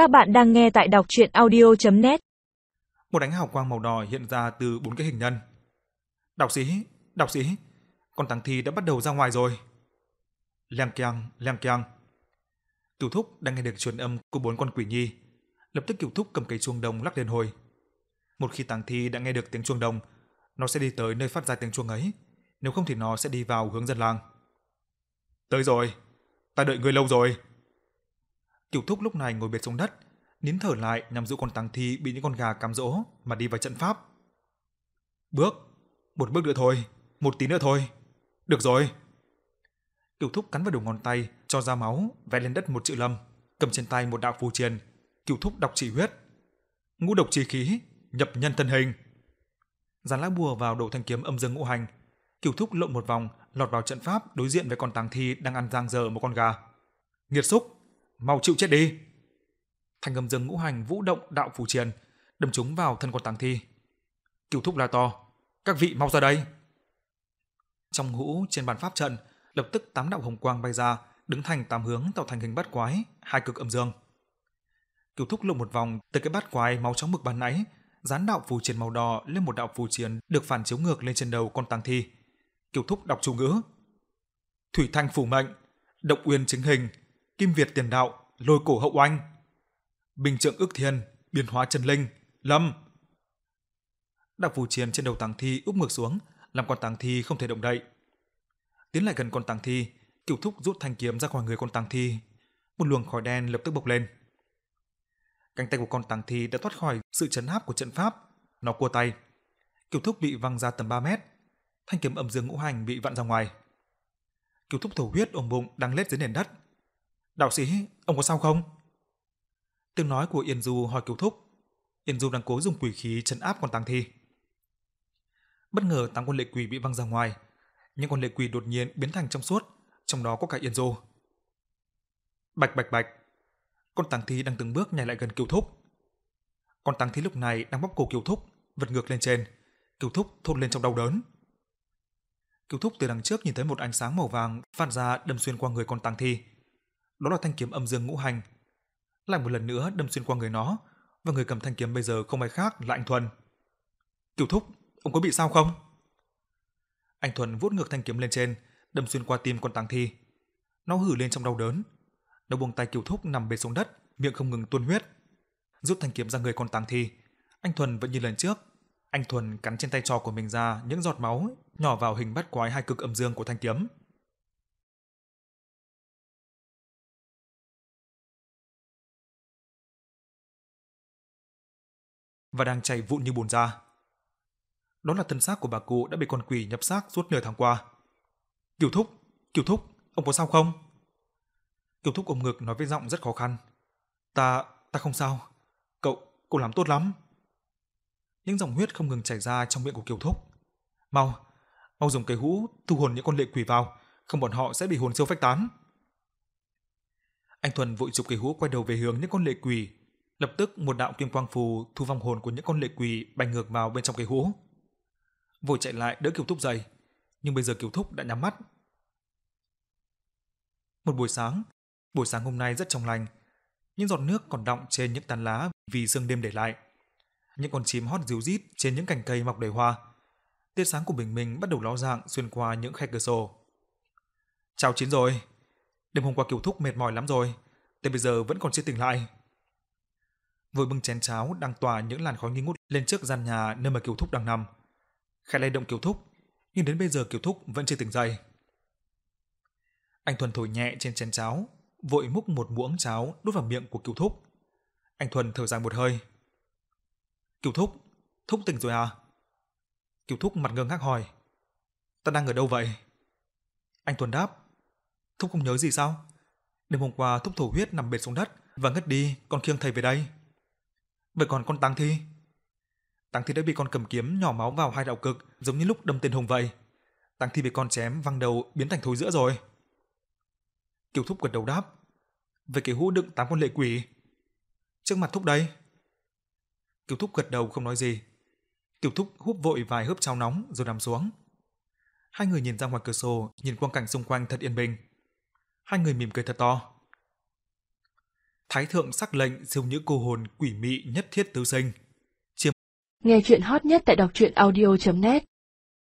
Các bạn đang nghe tại đọc chuyện audio.net Một ánh hào quang màu đỏ hiện ra từ bốn cái hình nhân. Đọc sĩ, đọc sĩ, con thằng thi đã bắt đầu ra ngoài rồi. Leng keng, leng keng. tiểu thúc đang nghe được truyền âm của bốn con quỷ nhi, lập tức kiểu thúc cầm cây chuông đồng lắc lên hồi. Một khi tàng thi đã nghe được tiếng chuông đồng, nó sẽ đi tới nơi phát ra tiếng chuông ấy, nếu không thì nó sẽ đi vào hướng dân làng. Tới rồi, ta đợi người lâu rồi. Cửu thúc lúc này ngồi bệt xuống đất, nín thở lại nhằm giữ con tang thi bị những con gà cám dỗ mà đi vào trận pháp. Bước, một bước nữa thôi, một tí nữa thôi. Được rồi. Cửu thúc cắn vào đầu ngón tay, cho ra máu, vẽ lên đất một chữ lâm, cầm trên tay một đạo phù triền. Cửu thúc đọc chỉ huyết. Ngũ độc chi khí, nhập nhân thân hình. Giàn lá bùa vào đầu thanh kiếm âm dương ngũ hành. Cửu thúc lộn một vòng, lọt vào trận pháp đối diện với con tang thi đang ăn giang dở một con gà. Nghiệt xúc, mau chịu chết đi. Thanh âm dương ngũ hành vũ động đạo phù triền, đâm trúng vào thân con tàng thi. Cửu thúc la to, các vị mau ra đây. Trong hũ trên bàn pháp trận, lập tức tám đạo hồng quang bay ra, đứng thành tám hướng tạo thành hình bát quái, hai cực âm dương. Cửu thúc lộn một vòng từ cái bát quái máu chóng mực ban nãy, dán đạo phù triền màu đỏ lên một đạo phù triền được phản chiếu ngược lên trên đầu con tàng thi. Cửu thúc đọc chú ngữ: Thủy thanh phủ mệnh, động uyên chính hình, kim việt tiền đạo, lôi cổ hậu oanh. Bình trượng ức thiên, biến hóa chân linh, lâm. Đặc phù triền trên đầu tàng thi úp ngược xuống, làm con tàng thi không thể động đậy. Tiến lại gần con tàng thi, Cửu thúc rút thanh kiếm ra khỏi người con tàng thi, một luồng khói đen lập tức bốc lên. Cánh tay của con tàng thi đã thoát khỏi sự chấn áp của trận pháp, nó cua tay. Cửu thúc bị văng ra tầm 3 mét, thanh kiếm âm dương ngũ hành bị vặn ra ngoài. Cửu thúc thổ huyết ôm bụng đang lết dưới nền đất. "Đạo sĩ, ông có sao không?" Tiếng nói của Yên Du hỏi cứu thúc. Yên Du đang cố dùng quỷ khí chấn áp con tang thi. Bất ngờ tám con lệ quỷ bị văng ra ngoài, những con lệ quỷ đột nhiên biến thành trong suốt, trong đó có cả Yên Du. Bạch bạch bạch, con tang thi đang từng bước nhảy lại gần cứu Thúc. Con tang thi lúc này đang bóp cổ cứu Thúc, vật ngược lên trên. cứu Thúc thốt lên trong đau đớn. cứu Thúc từ đằng trước nhìn thấy một ánh sáng màu vàng phát ra đâm xuyên qua người con tang thi. Đó là thanh kiếm âm dương ngũ hành. Lại một lần nữa đâm xuyên qua người nó, và người cầm thanh kiếm bây giờ không ai khác là anh Thuần. Kiều Thúc, ông có bị sao không? Anh Thuần vuốt ngược thanh kiếm lên trên, đâm xuyên qua tim con tàng thi. Nó hử lên trong đau đớn. Nó buông tay Kiều Thúc nằm bệt xuống đất, miệng không ngừng tuôn huyết. Rút thanh kiếm ra người con tàng thi, anh Thuần vẫn như lần trước. Anh Thuần cắn trên tay trò của mình ra những giọt máu nhỏ vào hình bát quái hai cực âm dương của thanh kiếm. Và đang chảy vụn như bùn ra. Đó là thân xác của bà cụ đã bị con quỷ nhập xác suốt nửa tháng qua. Kiều Thúc, Kiều Thúc, ông có sao không? Kiều Thúc ôm ngực nói với giọng rất khó khăn. Ta, ta không sao. Cậu, cậu làm tốt lắm. Những dòng huyết không ngừng chảy ra trong miệng của Kiều Thúc. Mau, mau dùng cây hũ thu hồn những con lệ quỷ vào, không bọn họ sẽ bị hồn siêu phách tán. Anh Thuần vội chụp cây hũ quay đầu về hướng những con lệ quỷ. Lập tức một đạo kim quang phù thu vong hồn của những con lệ quỷ bay ngược vào bên trong cây hũ. Vội chạy lại đỡ Kiều Thúc dậy, nhưng bây giờ Kiều Thúc đã nhắm mắt. Một buổi sáng, buổi sáng hôm nay rất trong lành. Những giọt nước còn đọng trên những tán lá vì sương đêm để lại. Những con chim hót ríu rít trên những cành cây mọc đầy hoa. Tia sáng của bình minh bắt đầu ló dạng xuyên qua những khe cửa sổ. Chào chín rồi. Đêm hôm qua Kiều Thúc mệt mỏi lắm rồi, tới bây giờ vẫn còn chưa tỉnh lại. Vội bưng chén cháo đang tỏa những làn khói nghi ngút lên trước gian nhà nơi mà Kiều Thúc đang nằm. Khẽ lay động Kiều Thúc, nhưng đến bây giờ Kiều Thúc vẫn chưa tỉnh dậy. Anh Thuần thổi nhẹ trên chén cháo, vội múc một muỗng cháo đút vào miệng của Kiều Thúc. Anh Thuần thở dài một hơi. Kiều Thúc, Thúc tỉnh rồi à? Kiều Thúc mặt ngơ ngác hỏi. Ta đang ở đâu vậy? Anh Thuần đáp. Thúc không nhớ gì sao? Đêm hôm qua Thúc thổ huyết nằm bệt xuống đất và ngất đi, con khiêng thầy về đây. Vậy còn con Tăng Thi? Tăng Thi đã bị con cầm kiếm nhỏ máu vào hai đạo cực giống như lúc đâm tên Hùng vậy. Tăng Thi bị con chém văng đầu biến thành thối giữa rồi. Kiều Thúc gật đầu đáp. Về cái hũ đựng tám con lệ quỷ. Trước mặt Thúc đây. Kiều Thúc gật đầu không nói gì. Kiều Thúc húp vội vài hớp cháo nóng rồi nằm xuống. Hai người nhìn ra ngoài cửa sổ, nhìn quang cảnh xung quanh thật yên bình. Hai người mỉm cười thật to. Thái thượng sắc lệnh dùng những cô hồn quỷ mị nhất thiết tứ sinh. Chiếm... Nghe chuyện hot nhất tại đọc truyện audio.net